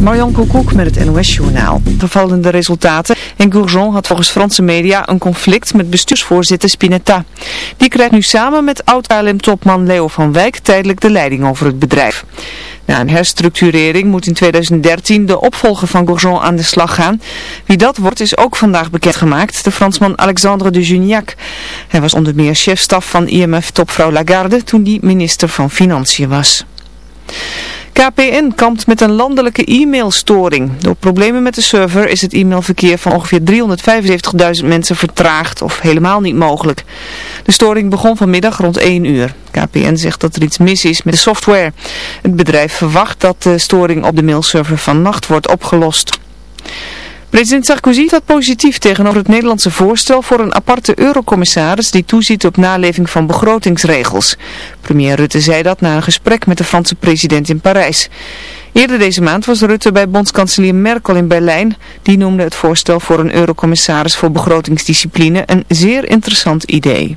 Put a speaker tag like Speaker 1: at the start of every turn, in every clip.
Speaker 1: Marjan Koekoek met het NOS-journaal. Gevallende resultaten en Gourjon had volgens Franse media een conflict met bestuursvoorzitter Spinetta. Die krijgt nu samen met oud-ALM-topman Leo van Wijk tijdelijk de leiding over het bedrijf. Na een herstructurering moet in 2013 de opvolger van Gourjon aan de slag gaan. Wie dat wordt is ook vandaag bekendgemaakt, de Fransman Alexandre de Juniac. Hij was onder meer chefstaf van IMF-topvrouw Lagarde toen die minister van Financiën was. KPN kampt met een landelijke e-mailstoring. Door problemen met de server is het e-mailverkeer van ongeveer 375.000 mensen vertraagd of helemaal niet mogelijk. De storing begon vanmiddag rond 1 uur. KPN zegt dat er iets mis is met de software. Het bedrijf verwacht dat de storing op de mailserver vannacht wordt opgelost. President Sarkozy staat positief tegenover het Nederlandse voorstel voor een aparte eurocommissaris die toeziet op naleving van begrotingsregels. Premier Rutte zei dat na een gesprek met de Franse president in Parijs. Eerder deze maand was Rutte bij bondskanselier Merkel in Berlijn. Die noemde het voorstel voor een eurocommissaris voor begrotingsdiscipline een zeer interessant idee.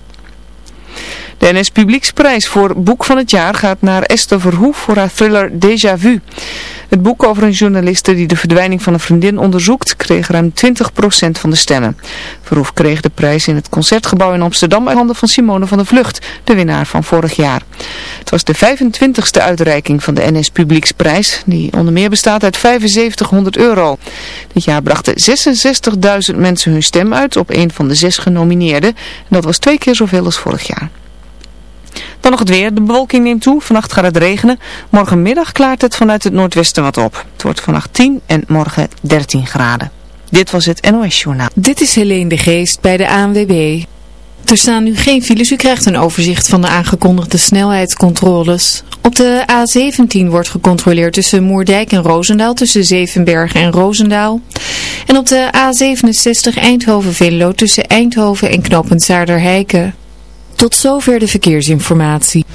Speaker 1: De NS Publieksprijs voor Boek van het Jaar gaat naar Esther Verhoef voor haar thriller Déjà Vu. Het boek over een journaliste die de verdwijning van een vriendin onderzoekt kreeg ruim 20% van de stemmen. Verhoef kreeg de prijs in het Concertgebouw in Amsterdam uit handen van Simone van der Vlucht, de winnaar van vorig jaar. Het was de 25ste uitreiking van de NS Publieksprijs, die onder meer bestaat uit 7500 euro. Dit jaar brachten 66.000 mensen hun stem uit op een van de zes genomineerden. En dat was twee keer zoveel als vorig jaar. Dan nog het weer. De bewolking neemt toe. Vannacht gaat het regenen. Morgenmiddag klaart het vanuit het noordwesten wat op. Het wordt vannacht 10 en morgen 13 graden. Dit was het NOS Journaal.
Speaker 2: Dit is Helene de Geest bij de ANWB. Er staan nu geen files. U krijgt een overzicht van de aangekondigde snelheidscontroles. Op de A17 wordt gecontroleerd tussen Moerdijk en Roosendaal, tussen Zevenbergen en Roosendaal. En op de A67 Eindhoven-Venlo tussen Eindhoven en Knopend. Tot zover de verkeersinformatie.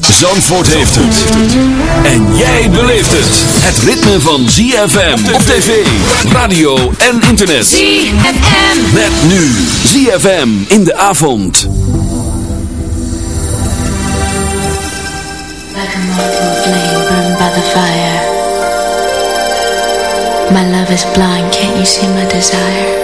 Speaker 3: Zandvoort heeft het. En jij beleeft het. Het ritme van ZFM op tv, radio en internet.
Speaker 4: ZFM.
Speaker 3: Met nu ZFM in de avond.
Speaker 5: Like a moth to a flame burned by the fire. My love is blind, can't you see my desire?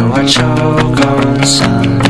Speaker 6: So I choke on sunlight.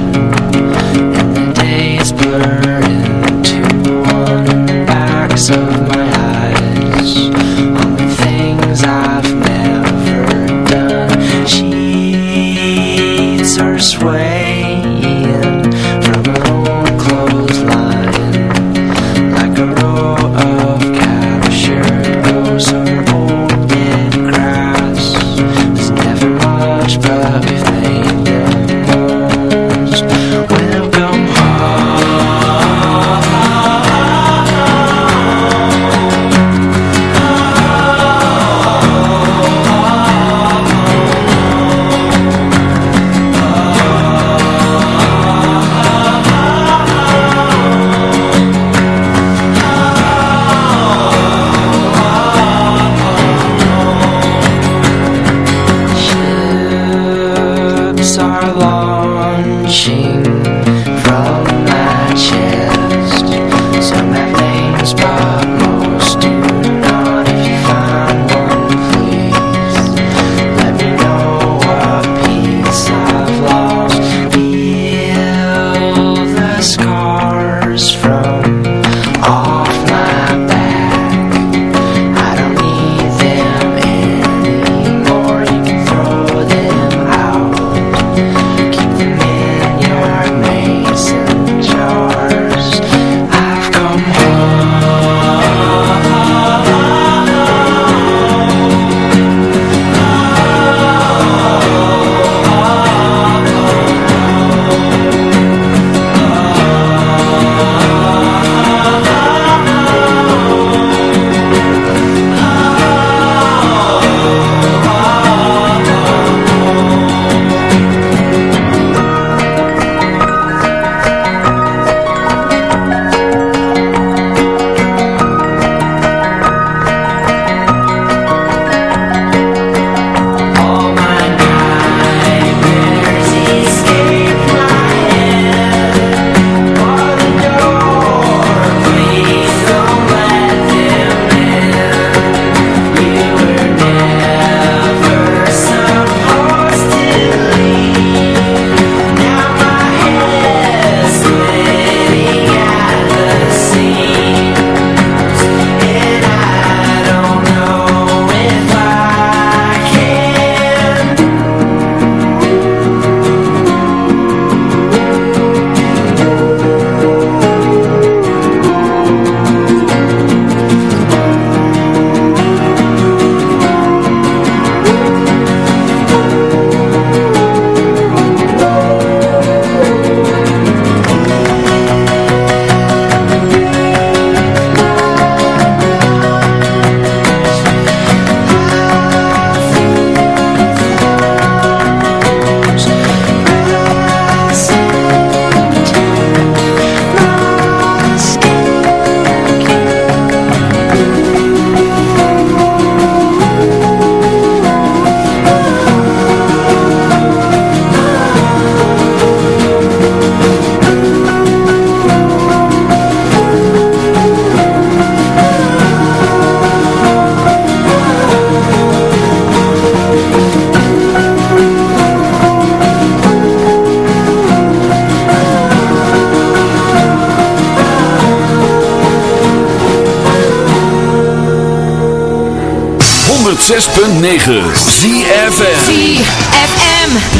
Speaker 6: 106.9 ZFM ZFM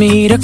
Speaker 7: me to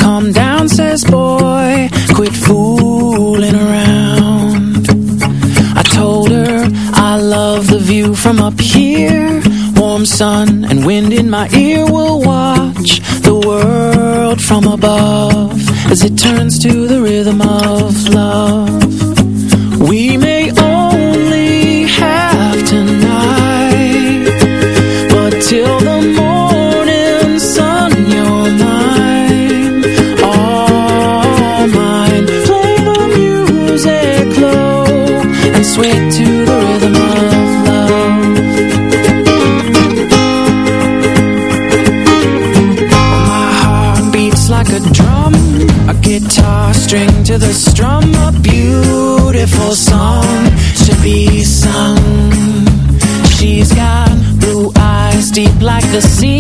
Speaker 7: the strum A beautiful song should be sung. She's got blue eyes deep like the sea.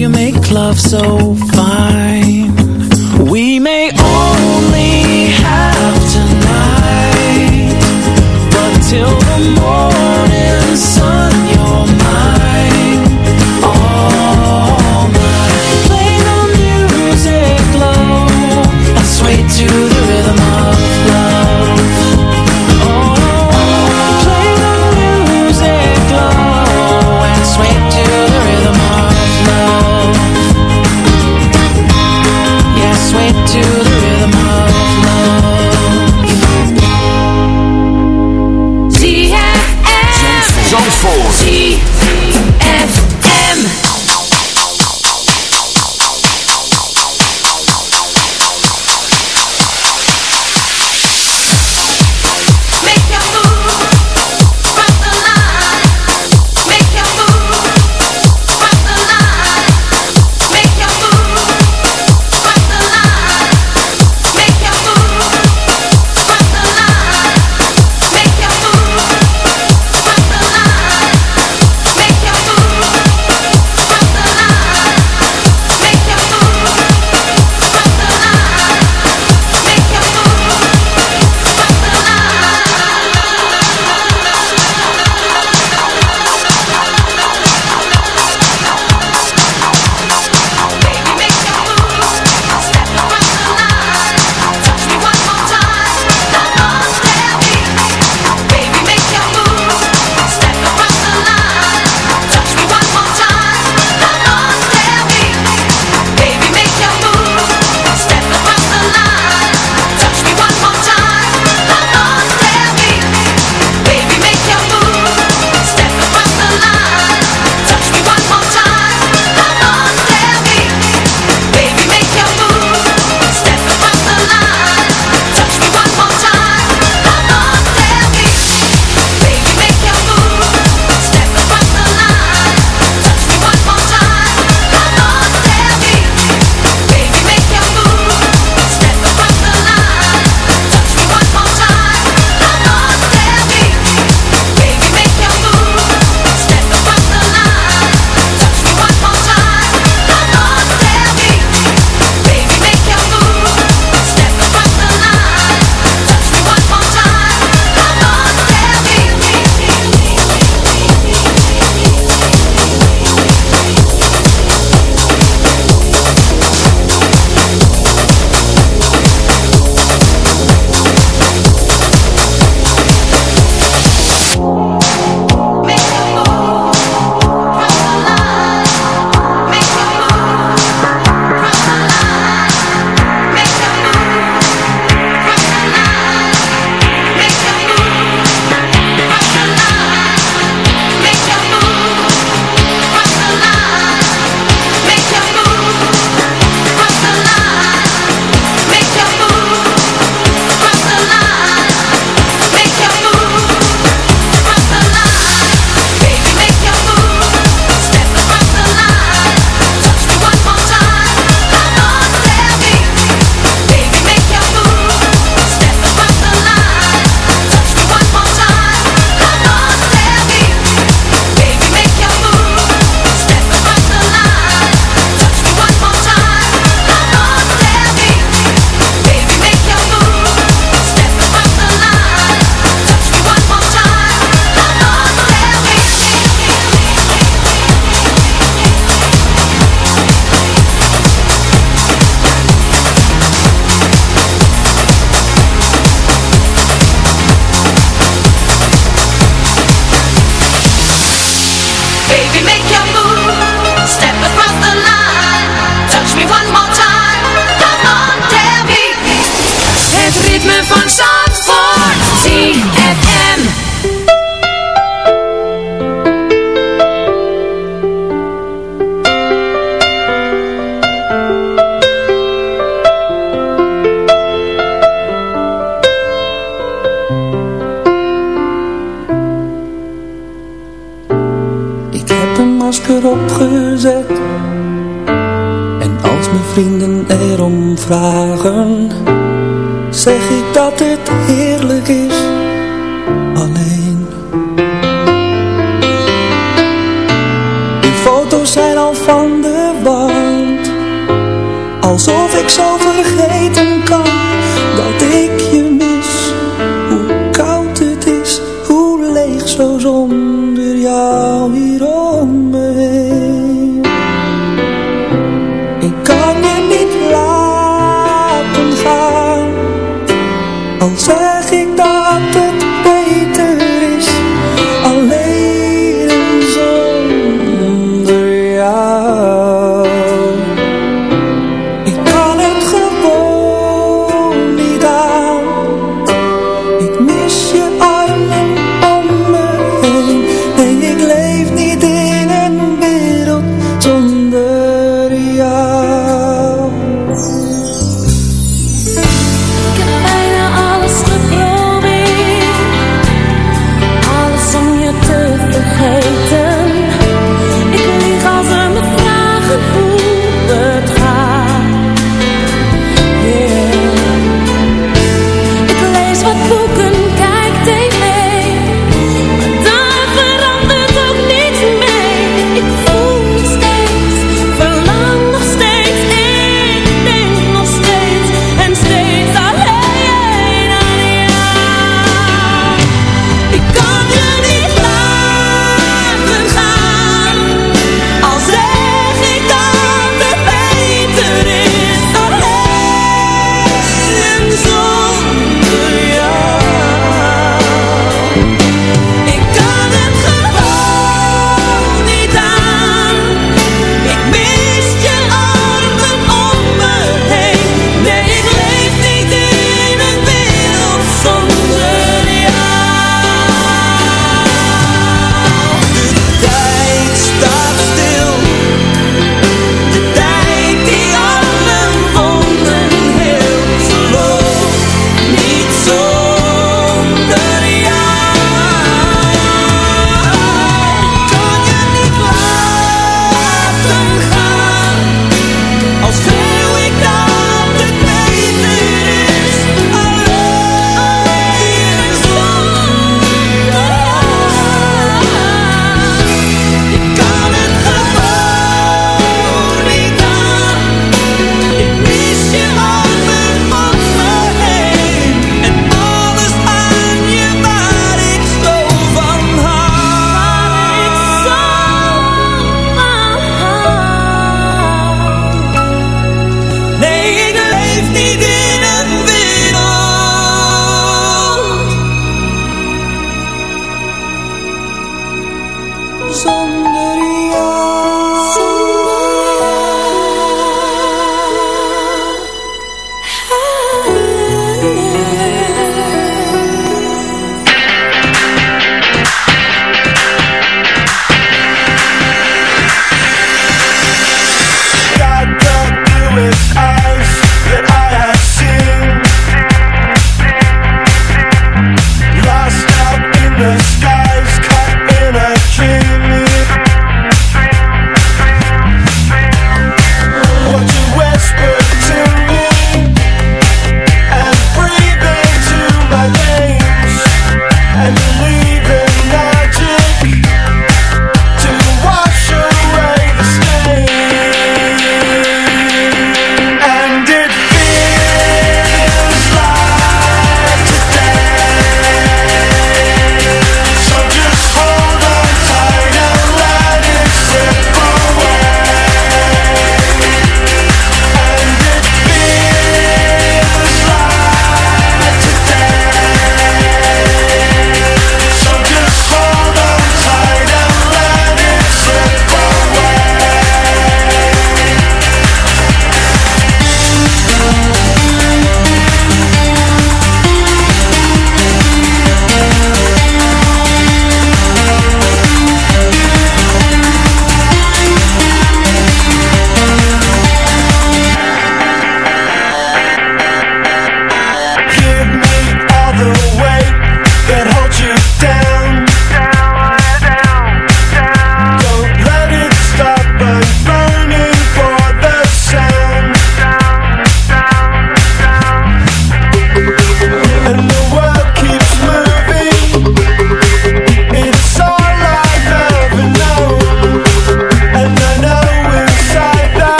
Speaker 7: you make love so fine.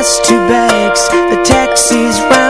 Speaker 7: Two bags, the
Speaker 8: taxis
Speaker 7: round